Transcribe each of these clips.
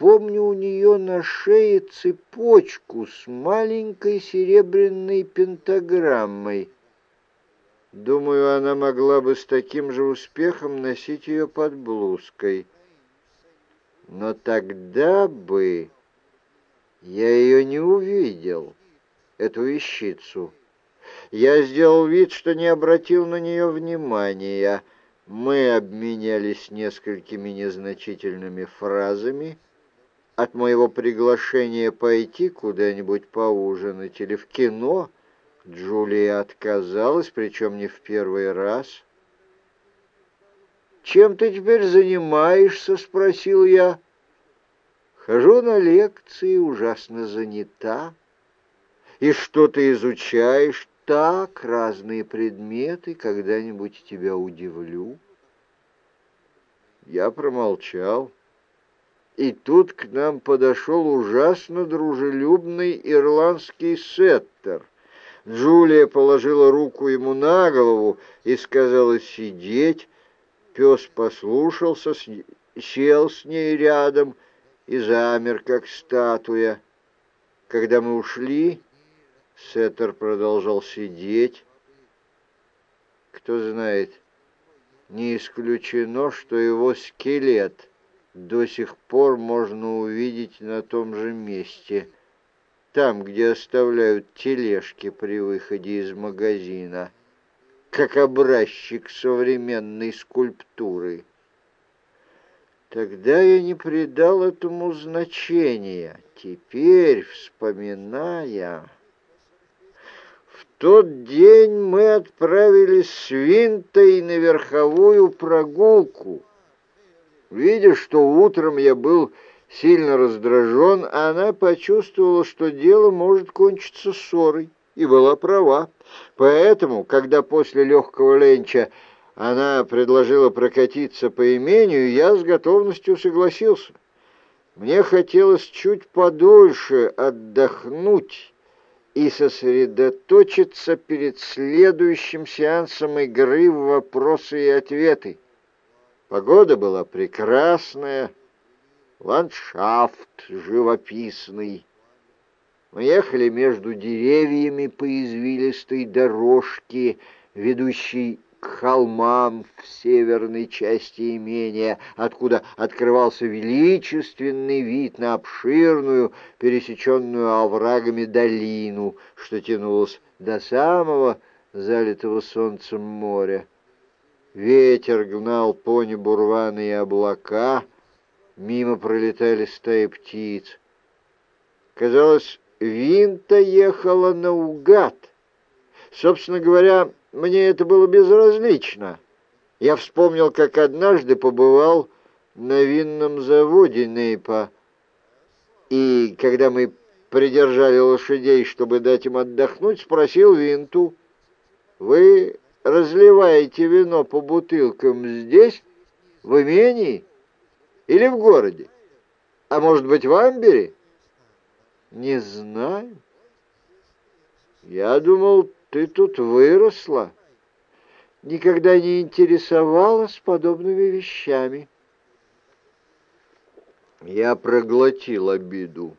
помню у нее на шее цепочку с маленькой серебряной пентаграммой. Думаю, она могла бы с таким же успехом носить ее под блузкой. Но тогда бы я ее не увидел, эту вещицу. Я сделал вид, что не обратил на нее внимания. Мы обменялись несколькими незначительными фразами. От моего приглашения пойти куда-нибудь поужинать или в кино Джулия отказалась, причем не в первый раз. «Чем ты теперь занимаешься?» — спросил я. «Хожу на лекции, ужасно занята. И что ты изучаешь? так разные предметы, когда-нибудь тебя удивлю. Я промолчал. И тут к нам подошел ужасно дружелюбный ирландский сеттер. Джулия положила руку ему на голову и сказала сидеть. Пес послушался, сел с ней рядом и замер, как статуя. Когда мы ушли, Сеттер продолжал сидеть. Кто знает, не исключено, что его скелет до сих пор можно увидеть на том же месте, там, где оставляют тележки при выходе из магазина, как образчик современной скульптуры. Тогда я не придал этому значения. Теперь, вспоминая тот день мы отправились с Винтой на верховую прогулку. Видя, что утром я был сильно раздражен, она почувствовала, что дело может кончиться ссорой, и была права. Поэтому, когда после легкого ленча она предложила прокатиться по имению, я с готовностью согласился. Мне хотелось чуть подольше отдохнуть и сосредоточиться перед следующим сеансом игры в вопросы и ответы. Погода была прекрасная, ландшафт живописный. Мы ехали между деревьями по извилистой дорожке, ведущей к холмам в северной части имения, откуда открывался величественный вид на обширную, пересеченную оврагами долину, что тянулась до самого залитого солнцем моря. Ветер гнал по небу рваные облака, мимо пролетали стаи птиц. Казалось, Винта ехала наугад. Собственно говоря, мне это было безразлично. Я вспомнил, как однажды побывал на винном заводе Нейпа, и когда мы придержали лошадей, чтобы дать им отдохнуть, спросил Винту, «Вы разливаете вино по бутылкам здесь, в имении или в городе? А может быть, в Амбере?» «Не знаю. Я думал, ты тут выросла, никогда не интересовалась подобными вещами. Я проглотил обиду.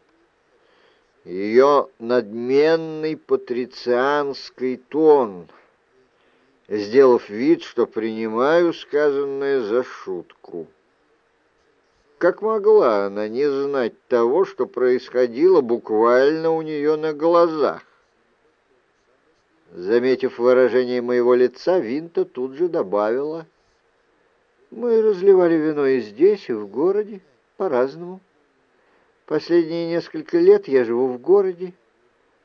Ее надменный патрицианский тон, сделав вид, что принимаю сказанное за шутку. Как могла она не знать того, что происходило буквально у нее на глазах? Заметив выражение моего лица, Винта тут же добавила. Мы разливали вино и здесь, и в городе, по-разному. Последние несколько лет я живу в городе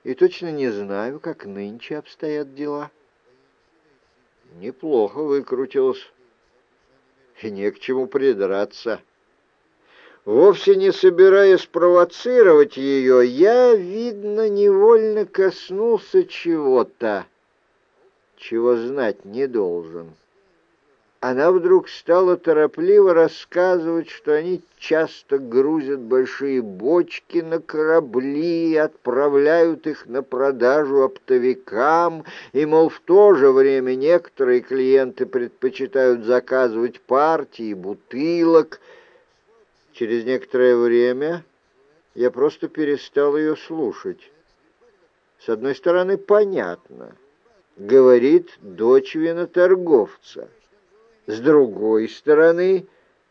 и точно не знаю, как нынче обстоят дела. Неплохо выкрутилась, и не к чему придраться. Вовсе не собираясь провоцировать ее, я, видно, невольно коснулся чего-то, чего знать не должен. Она вдруг стала торопливо рассказывать, что они часто грузят большие бочки на корабли и отправляют их на продажу оптовикам, и, мол, в то же время некоторые клиенты предпочитают заказывать партии бутылок — Через некоторое время я просто перестал ее слушать. С одной стороны, понятно. Говорит дочь виноторговца. С другой стороны,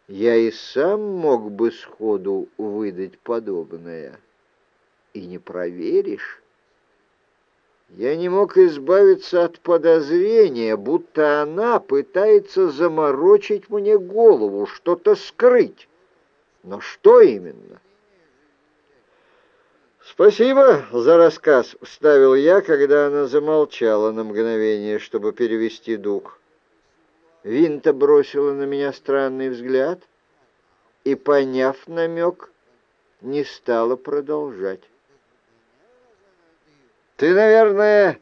я и сам мог бы сходу выдать подобное. И не проверишь. Я не мог избавиться от подозрения, будто она пытается заморочить мне голову, что-то скрыть. Но что именно? «Спасибо за рассказ», — вставил я, когда она замолчала на мгновение, чтобы перевести дух. Винта бросила на меня странный взгляд и, поняв намек, не стала продолжать. «Ты, наверное,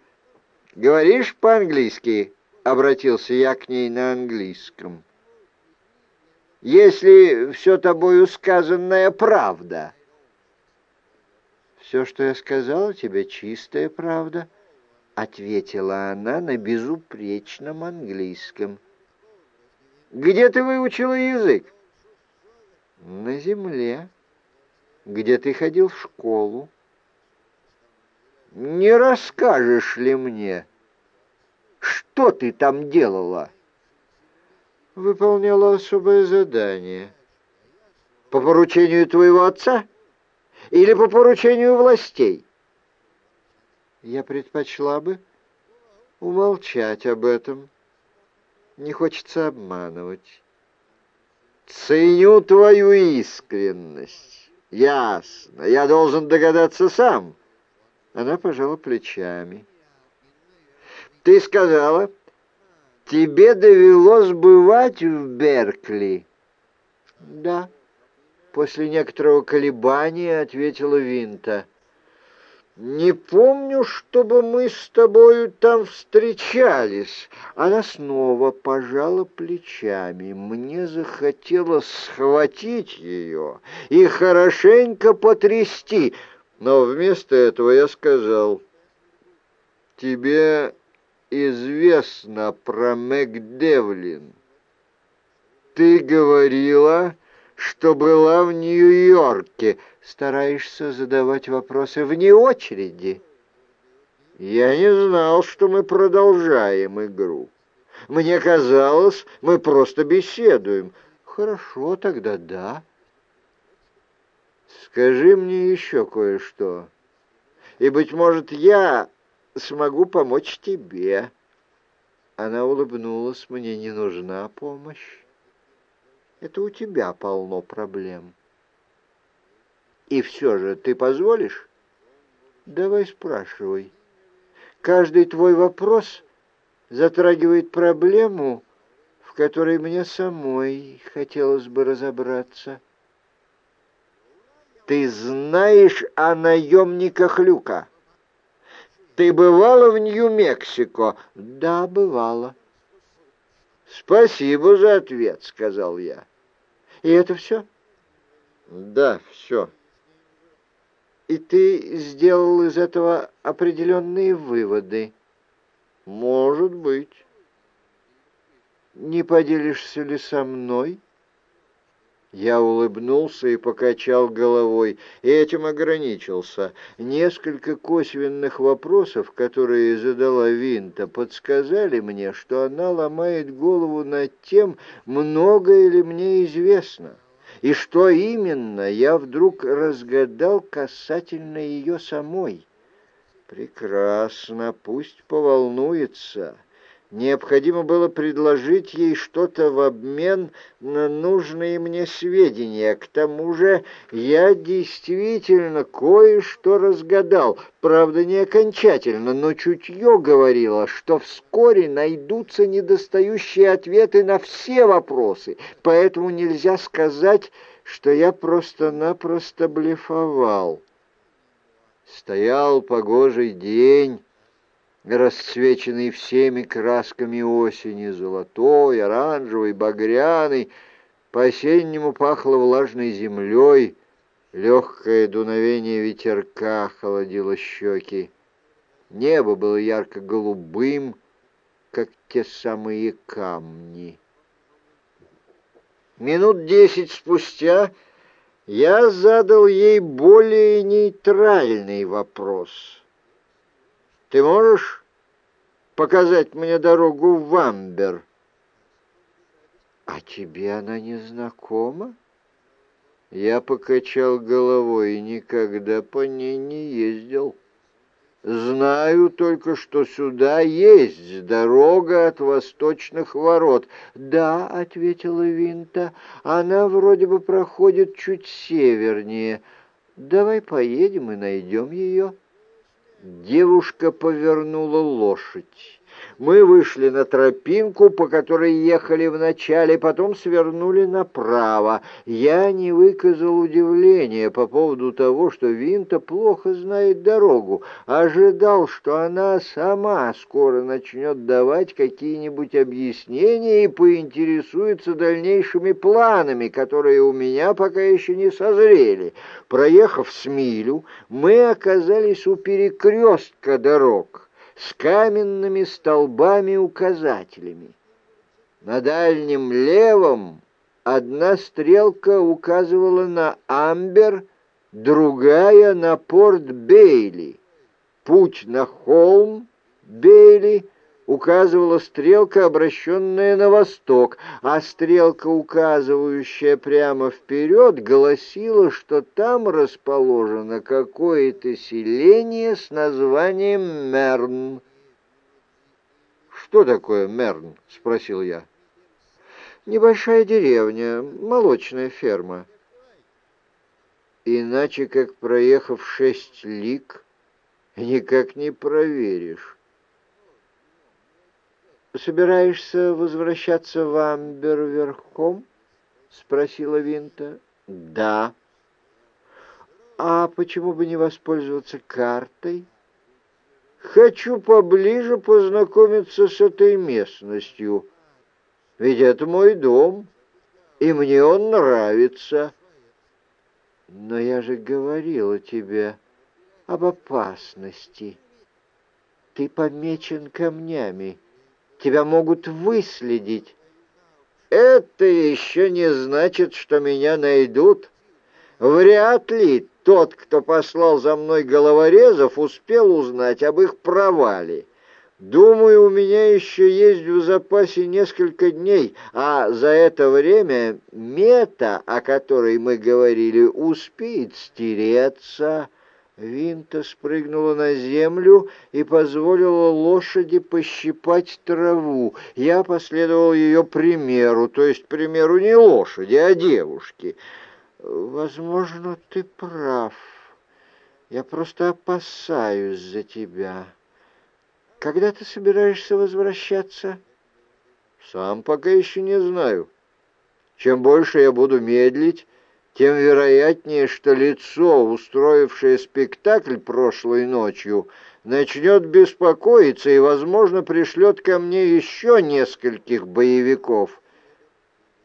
говоришь по-английски?» — обратился я к ней на английском. «Если все тобою сказанное правда». «Все, что я сказала тебе, чистая правда», — ответила она на безупречном английском. «Где ты выучила язык?» «На земле. Где ты ходил в школу?» «Не расскажешь ли мне, что ты там делала?» «Выполняла особое задание». «По поручению твоего отца?» или по поручению властей? Я предпочла бы умолчать об этом. Не хочется обманывать. Ценю твою искренность. Ясно. Я должен догадаться сам. Она пожала плечами. Ты сказала, тебе довелось бывать в Беркли? Да. После некоторого колебания ответила Винта. «Не помню, чтобы мы с тобою там встречались». Она снова пожала плечами. Мне захотелось схватить ее и хорошенько потрясти, но вместо этого я сказал, «Тебе известно про Макдевлин. Ты говорила...» что была в Нью-Йорке. Стараешься задавать вопросы вне очереди. Я не знал, что мы продолжаем игру. Мне казалось, мы просто беседуем. Хорошо, тогда да. Скажи мне еще кое-что. И, быть может, я смогу помочь тебе. Она улыбнулась, мне не нужна помощь. Это у тебя полно проблем. И все же ты позволишь? Давай спрашивай. Каждый твой вопрос затрагивает проблему, в которой мне самой хотелось бы разобраться. Ты знаешь о наемниках Люка? Ты бывала в Нью-Мексико? Да, бывала. Спасибо за ответ, сказал я. И это все? Да, все. И ты сделал из этого определенные выводы? Может быть. Не поделишься ли со мной? Я улыбнулся и покачал головой, и этим ограничился. Несколько косвенных вопросов, которые задала Винта, подсказали мне, что она ломает голову над тем, многое ли мне известно, и что именно я вдруг разгадал касательно ее самой. Прекрасно, пусть поволнуется. Необходимо было предложить ей что-то в обмен на нужные мне сведения. К тому же я действительно кое-что разгадал, правда, не окончательно, но чутье говорило, что вскоре найдутся недостающие ответы на все вопросы, поэтому нельзя сказать, что я просто-напросто блефовал. Стоял погожий день, расцвеченный всеми красками осени, золотой, оранжевый, багряный, по-осеннему пахло влажной землей, легкое дуновение ветерка холодило щеки. Небо было ярко-голубым, как те самые камни. Минут десять спустя я задал ей более нейтральный вопрос. «Ты можешь показать мне дорогу в Амбер?» «А тебе она не знакома?» Я покачал головой и никогда по ней не ездил. Знаю только, что сюда есть дорога от восточных ворот. Да, ответила Винта, она вроде бы проходит чуть севернее. Давай поедем и найдем ее. Девушка повернула лошадь. Мы вышли на тропинку, по которой ехали вначале, потом свернули направо. Я не выказал удивления по поводу того, что Винта плохо знает дорогу. Ожидал, что она сама скоро начнет давать какие-нибудь объяснения и поинтересуется дальнейшими планами, которые у меня пока еще не созрели. Проехав с милю, мы оказались у перекрестка дорог с каменными столбами-указателями. На дальнем левом одна стрелка указывала на Амбер, другая — на порт Бейли. Путь на холм Бейли указывала стрелка, обращенная на восток, а стрелка, указывающая прямо вперед, гласила, что там расположено какое-то селение с названием Мерн. «Что такое Мерн?» — спросил я. «Небольшая деревня, молочная ферма». Иначе, как проехав шесть лиг, никак не проверишь собираешься возвращаться в Амбер верхом?» — спросила Винта. «Да». «А почему бы не воспользоваться картой?» «Хочу поближе познакомиться с этой местностью, ведь это мой дом, и мне он нравится». «Но я же говорила тебе об опасности. Ты помечен камнями» тебя могут выследить. Это еще не значит, что меня найдут. Вряд ли тот, кто послал за мной головорезов, успел узнать об их провале. Думаю, у меня еще есть в запасе несколько дней, а за это время мета, о которой мы говорили, успеет стереться, Винта спрыгнула на землю и позволила лошади пощипать траву. Я последовал ее примеру, то есть примеру не лошади, а девушки. Возможно, ты прав. Я просто опасаюсь за тебя. Когда ты собираешься возвращаться? Сам пока еще не знаю. Чем больше я буду медлить, тем вероятнее, что лицо, устроившее спектакль прошлой ночью, начнет беспокоиться и, возможно, пришлет ко мне еще нескольких боевиков.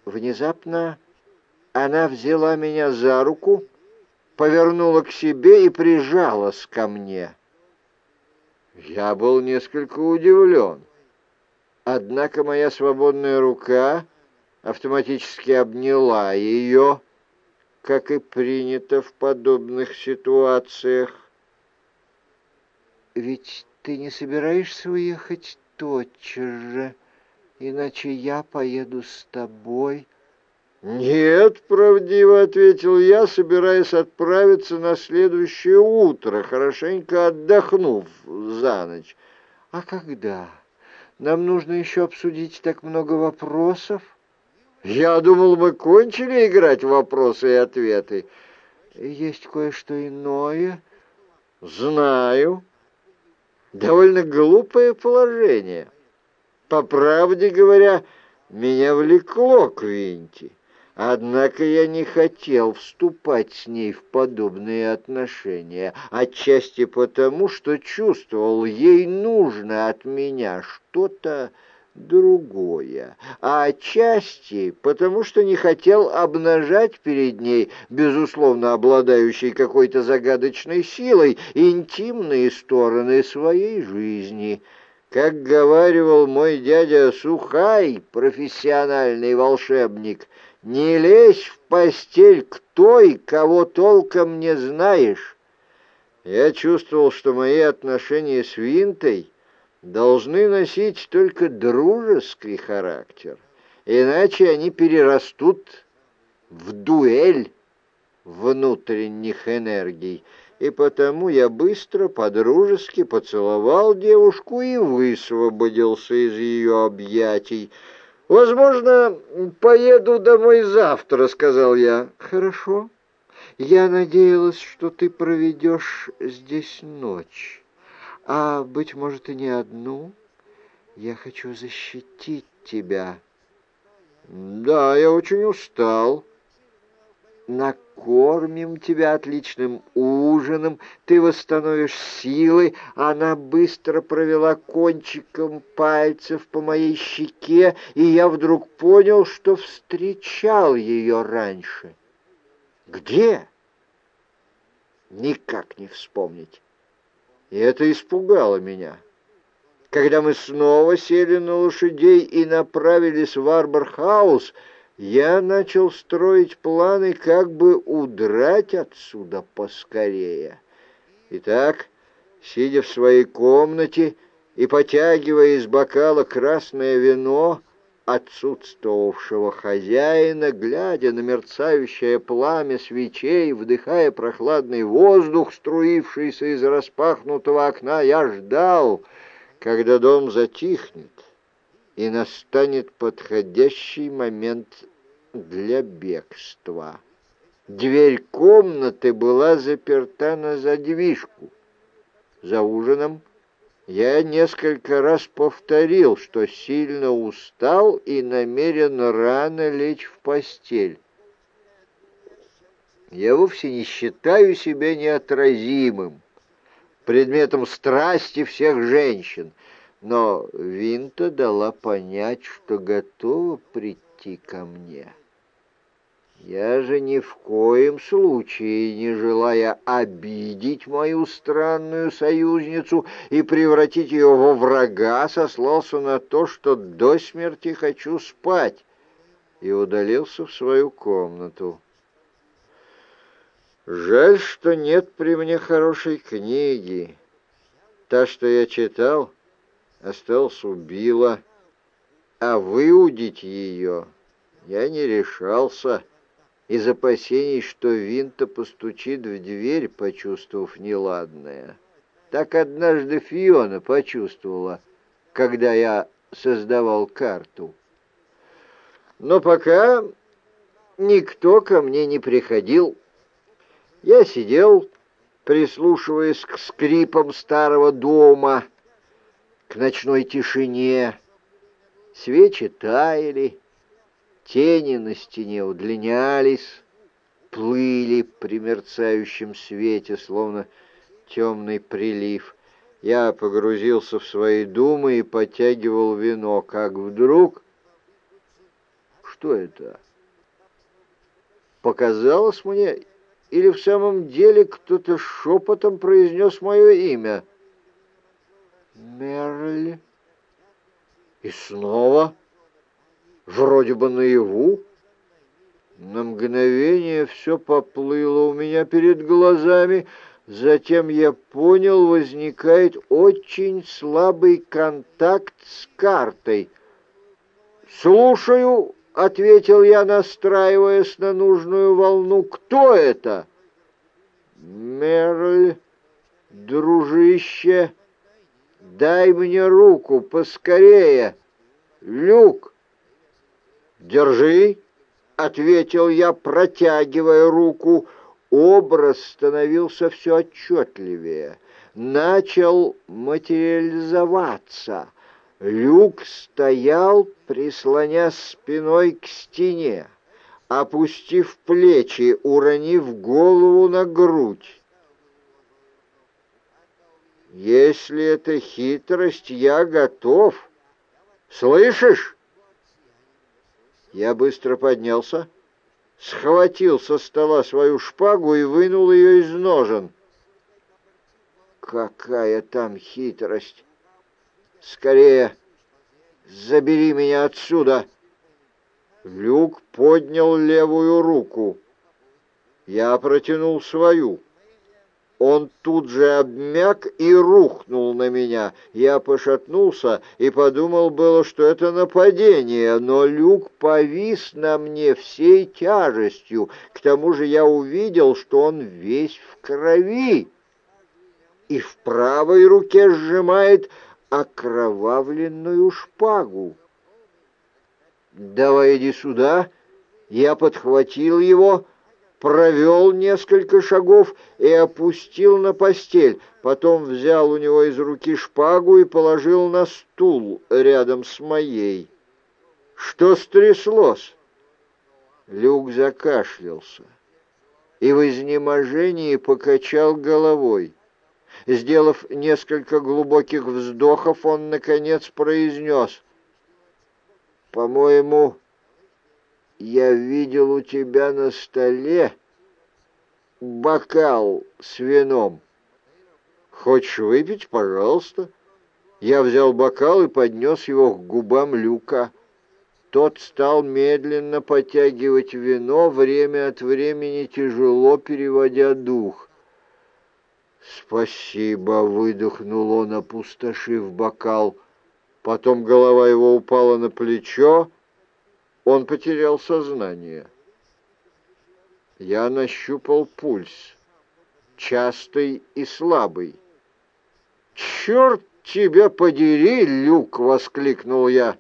Внезапно она взяла меня за руку, повернула к себе и прижалась ко мне. Я был несколько удивлен. Однако моя свободная рука автоматически обняла ее, как и принято в подобных ситуациях. Ведь ты не собираешься уехать тотчас же, иначе я поеду с тобой. «Нет», — правдиво ответил я, собираясь отправиться на следующее утро, хорошенько отдохнув за ночь. «А когда? Нам нужно еще обсудить так много вопросов». Я думал, мы кончили играть вопросы и ответы. Есть кое-что иное. Знаю. Довольно глупое положение. По правде говоря, меня влекло к Винти. Однако я не хотел вступать с ней в подобные отношения, отчасти потому, что чувствовал, ей нужно от меня что-то другое, а отчасти потому, что не хотел обнажать перед ней, безусловно обладающей какой-то загадочной силой, интимные стороны своей жизни. Как говаривал мой дядя Сухай, профессиональный волшебник, Не лезь в постель к той, кого толком не знаешь. Я чувствовал, что мои отношения с Винтой должны носить только дружеский характер, иначе они перерастут в дуэль внутренних энергий, и потому я быстро, подружески поцеловал девушку и высвободился из ее объятий. «Возможно, поеду домой завтра», — сказал я. «Хорошо. Я надеялась, что ты проведешь здесь ночь, а, быть может, и не одну. Я хочу защитить тебя». «Да, я очень устал», накормим тебя отличным ужином, ты восстановишь силы. Она быстро провела кончиком пальцев по моей щеке, и я вдруг понял, что встречал ее раньше. Где? Никак не вспомнить. И это испугало меня. Когда мы снова сели на лошадей и направились в Арборхаус, я начал строить планы, как бы удрать отсюда поскорее. Итак, сидя в своей комнате и потягивая из бокала красное вино отсутствовавшего хозяина, глядя на мерцающее пламя свечей, вдыхая прохладный воздух, струившийся из распахнутого окна, я ждал, когда дом затихнет и настанет подходящий момент для бегства. Дверь комнаты была заперта на задвижку. За ужином я несколько раз повторил, что сильно устал и намерен рано лечь в постель. Я вовсе не считаю себя неотразимым, предметом страсти всех женщин — но Винта дала понять, что готова прийти ко мне. Я же ни в коем случае, не желая обидеть мою странную союзницу и превратить ее во врага, сослался на то, что до смерти хочу спать, и удалился в свою комнату. Жаль, что нет при мне хорошей книги. Та, что я читал, остался убила, а выудить ее я не решался из опасений, что Винта постучит в дверь, почувствовав неладное. Так однажды Фиона почувствовала, когда я создавал карту. Но пока никто ко мне не приходил. Я сидел, прислушиваясь к скрипам старого дома, к ночной тишине. Свечи таяли, тени на стене удлинялись, плыли при мерцающем свете, словно темный прилив. Я погрузился в свои думы и потягивал вино, как вдруг... Что это? Показалось мне, или в самом деле кто-то шепотом произнес мое имя — Мерли. И снова, вроде бы наяву, на мгновение все поплыло у меня перед глазами, затем я понял, возникает очень слабый контакт с картой. «Слушаю», — ответил я, настраиваясь на нужную волну. «Кто это?» «Мерль, дружище», Дай мне руку поскорее, Люк. Держи, ответил я, протягивая руку. Образ становился все отчетливее, начал материализоваться. Люк стоял, прислоня спиной к стене, опустив плечи, уронив голову на грудь. Если это хитрость, я готов. Слышишь? Я быстро поднялся, схватил со стола свою шпагу и вынул ее из ножен. Какая там хитрость! Скорее, забери меня отсюда! Люк поднял левую руку. Я протянул свою. Он тут же обмяк и рухнул на меня. Я пошатнулся и подумал было, что это нападение, но люк повис на мне всей тяжестью. К тому же я увидел, что он весь в крови и в правой руке сжимает окровавленную шпагу. «Давай иди сюда!» Я подхватил его, провел несколько шагов и опустил на постель, потом взял у него из руки шпагу и положил на стул рядом с моей. «Что стряслось?» Люк закашлялся и в изнеможении покачал головой. Сделав несколько глубоких вздохов, он, наконец, произнес. «По-моему, я видел у тебя на столе бокал с вином. Хочешь выпить? Пожалуйста». Я взял бокал и поднес его к губам Люка. Тот стал медленно потягивать вино, время от времени тяжело переводя дух. «Спасибо!» — выдохнул он, опустошив бокал. Потом голова его упала на плечо. Он потерял сознание. Я нащупал пульс, частый и слабый. «Черт тебя подери, Люк!» — воскликнул я.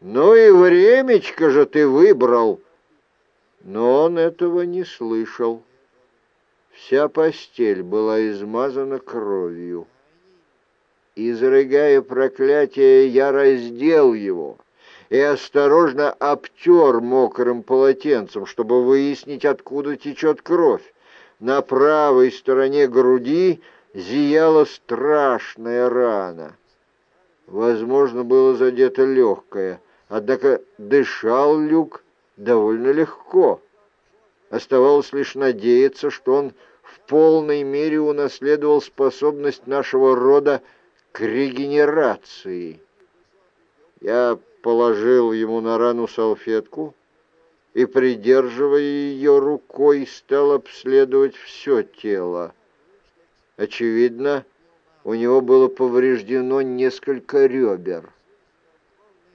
«Ну и времечко же ты выбрал!» Но он этого не слышал. Вся постель была измазана кровью. Изрыгая проклятие, я раздел его и осторожно обтер мокрым полотенцем, чтобы выяснить, откуда течет кровь. На правой стороне груди зияла страшная рана. Возможно, было задето легкое, однако дышал Люк довольно легко. Оставалось лишь надеяться, что он в полной мере унаследовал способность нашего рода к регенерации. Я положил ему на рану салфетку и, придерживая ее рукой, стал обследовать все тело. Очевидно, у него было повреждено несколько ребер.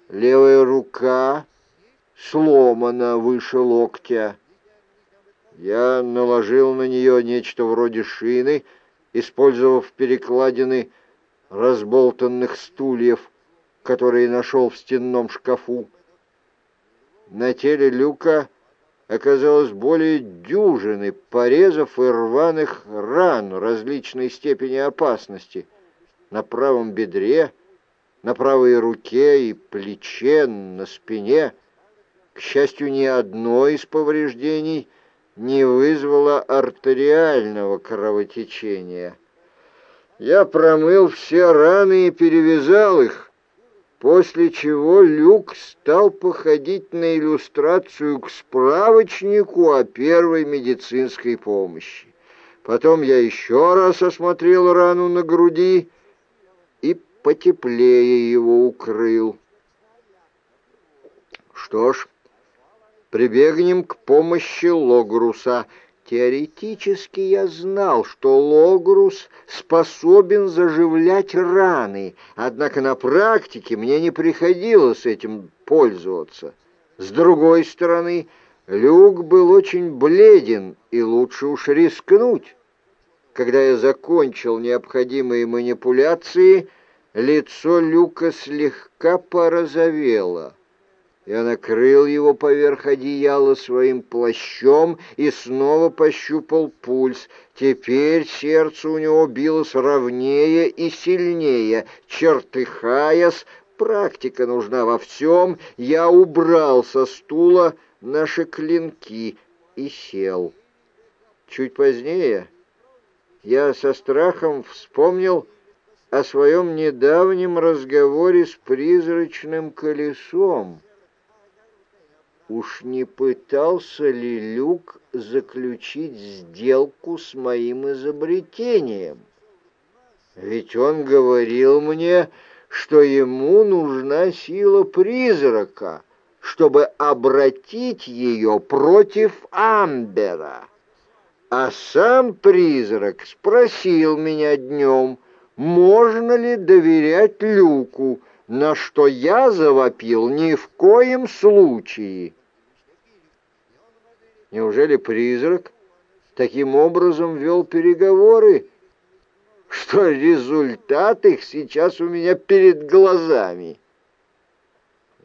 Левая рука сломана выше локтя. Я наложил на нее нечто вроде шины, использовав перекладины разболтанных стульев, которые нашел в стенном шкафу. На теле люка оказалось более дюжины порезов и рваных ран различной степени опасности на правом бедре, на правой руке и плече, на спине. К счастью, ни одно из повреждений — не вызвало артериального кровотечения. Я промыл все раны и перевязал их, после чего Люк стал походить на иллюстрацию к справочнику о первой медицинской помощи. Потом я еще раз осмотрел рану на груди и потеплее его укрыл. Что ж, прибегнем к помощи Логруса. Теоретически я знал, что Логрус способен заживлять раны, однако на практике мне не приходилось этим пользоваться. С другой стороны, Люк был очень бледен, и лучше уж рискнуть. Когда я закончил необходимые манипуляции, лицо Люка слегка порозовело. Я накрыл его поверх одеяла своим плащом и снова пощупал пульс. Теперь сердце у него билось ровнее и сильнее. Чертыхаясь, практика нужна во всем, я убрал со стула наши клинки и сел. Чуть позднее я со страхом вспомнил о своем недавнем разговоре с призрачным колесом. Уж не пытался ли Люк заключить сделку с моим изобретением? Ведь он говорил мне, что ему нужна сила призрака, чтобы обратить ее против Амбера. А сам призрак спросил меня днем, можно ли доверять Люку, на что я завопил ни в коем случае. Неужели призрак таким образом вел переговоры, что результат их сейчас у меня перед глазами?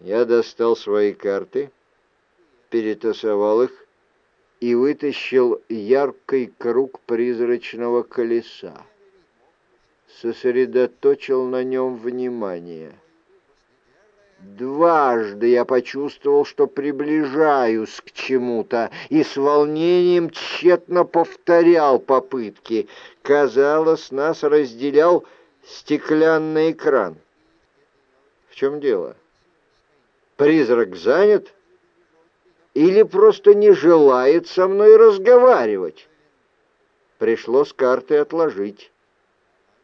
Я достал свои карты, перетасовал их и вытащил яркий круг призрачного колеса. Сосредоточил на нем внимание. Дважды я почувствовал, что приближаюсь к чему-то, и с волнением тщетно повторял попытки. Казалось, нас разделял стеклянный экран. В чем дело? — Призрак занят или просто не желает со мной разговаривать? Пришлось карты отложить.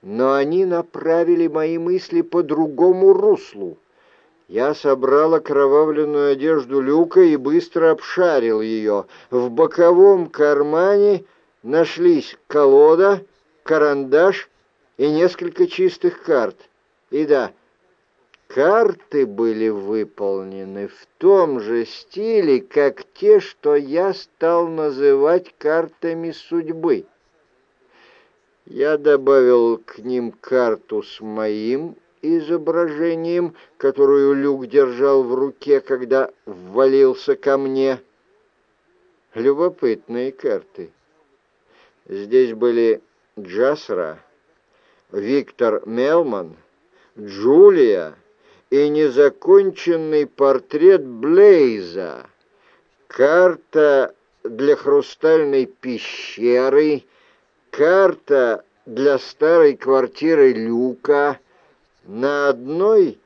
Но они направили мои мысли по другому руслу. Я собрал окровавленную одежду Люка и быстро обшарил ее. В боковом кармане нашлись колода, карандаш и несколько чистых карт. И да, Карты были выполнены в том же стиле, как те, что я стал называть картами судьбы. Я добавил к ним карту с моим изображением, которую Люк держал в руке, когда ввалился ко мне. Любопытные карты. Здесь были Джасра, Виктор Мелман, Джулия, и незаконченный портрет Блейза, карта для хрустальной пещеры, карта для старой квартиры Люка. На одной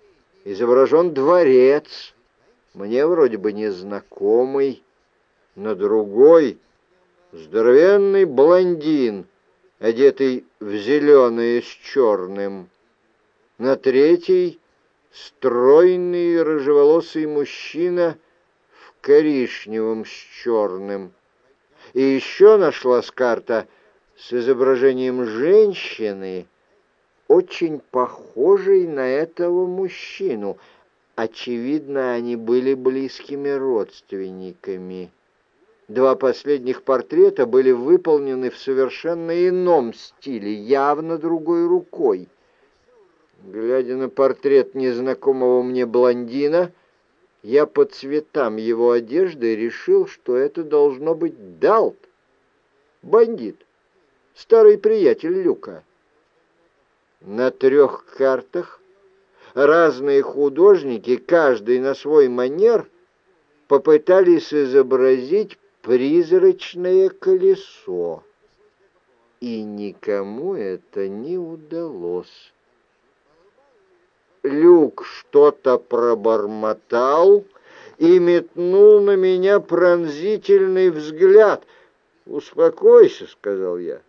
изображен дворец, мне вроде бы незнакомый, на другой — здоровенный блондин, одетый в зеленое с черным, на третьей — стройный рыжеволосый мужчина в коричневом с черным. И еще нашлась карта с изображением женщины, очень похожей на этого мужчину. Очевидно, они были близкими родственниками. Два последних портрета были выполнены в совершенно ином стиле, явно другой рукой. Глядя на портрет незнакомого мне блондина, я по цветам его одежды решил, что это должно быть Далт, бандит, старый приятель Люка. На трех картах разные художники, каждый на свой манер, попытались изобразить призрачное колесо. И никому это не удалось. Люк что-то пробормотал и метнул на меня пронзительный взгляд. «Успокойся», — сказал я.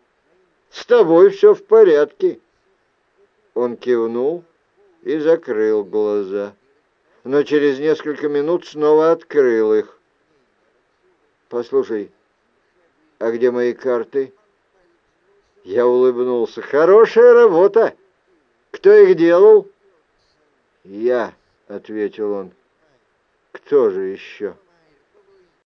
«С тобой все в порядке». Он кивнул и закрыл глаза, но через несколько минут снова открыл их. «Послушай, а где мои карты?» Я улыбнулся. «Хорошая работа! Кто их делал?» «Я», — ответил он. «Кто же еще?»